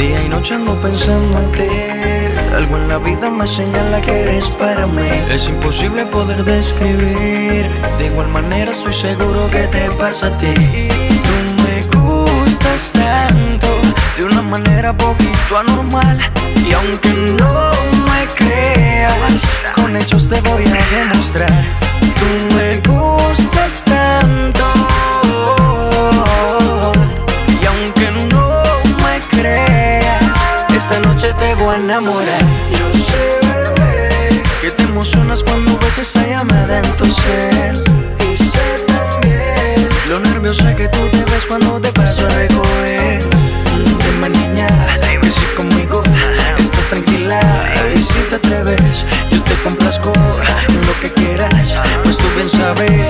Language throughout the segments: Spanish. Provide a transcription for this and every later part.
Día y noche ando pensando en ti. Algo en la vida me señala que eres para mí. Es imposible poder describir. De igual manera estoy seguro que te pasa a ti. Tú me gustas tanto, de una manera poquito anormal. Y aunque no me creas, con hechos te voy a demostrar. Tú me gustas esta noche te voy a enamorar. Yo sé, bebé, que te emocionas cuando ves esa llamada en tu cel. Y sé también lo nerviosa que tú te ves cuando te paso a recoger. Dime, niña, que si conmigo estás tranquila y si te atreves, yo te complazco lo que quieras. Pues tú bien sabes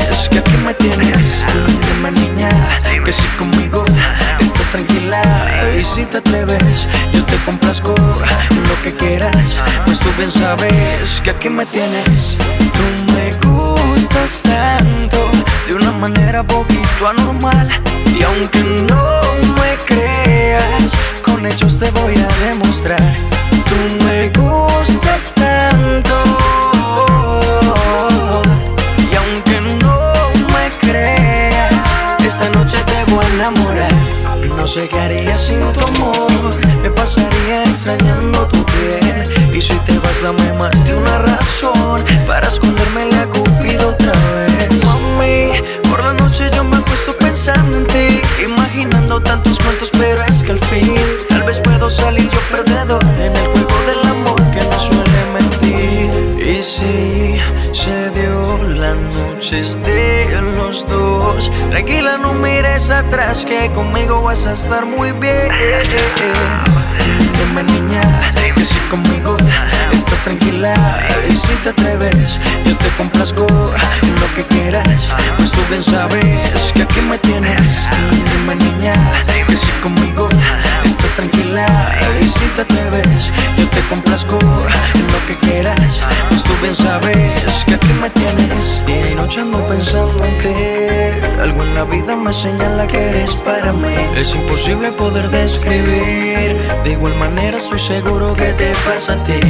te atreves, yo te complazco lo que quieras. Pues tú bien sabes que aquí me tienes. Tú me gustas tanto de una manera poquito anormal. Y aunque no me creas, con hechos te voy a demostrar. No sé qué haría sin tu amor. Me pasaría extrañando tu piel. Y si te vas, dame más de una razón para esconderme a Cupido otra vez. Mami, por la noche yo me acuesto pensando en ti. Imaginando tantos cuentos, pero es que al fin tal vez puedo salir si se dio la noche de los dos. Tranquila, no mires atrás, que conmigo vas a estar muy bien. Dime, niña, que si conmigo estás tranquila y si te atreves, yo te complazco en lo que quieras. Pues tú bien sabes que aquí me tienes. Dime, Día y noche ando pensando en ti. Algo en la vida me señala que eres para mí. Es imposible poder describir. De igual manera estoy seguro que te pasa a ti.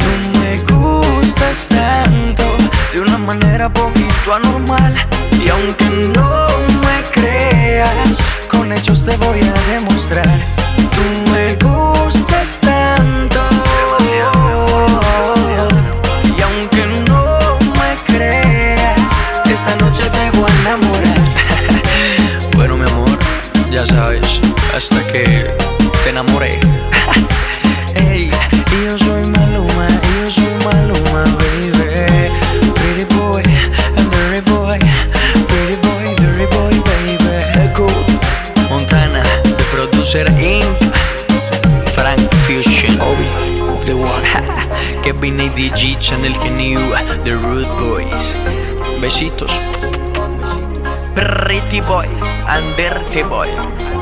Tú me gustas tanto, de una manera poquito anormal. Y aunque no me creas, con hechos te voy a demostrar. Ya sabes, hasta que te enamoré. Ey, y yo soy Maluma, yo soy Maluma, baby. Pretty boy, dirty boy, pretty boy, dirty boy, baby. Echo, Montana, the producer Inc. Frank Fusion, Obi, the one, Kevin ADG, Channel Genio, The Root Boys. Besitos. Pretty boy and dirty boy.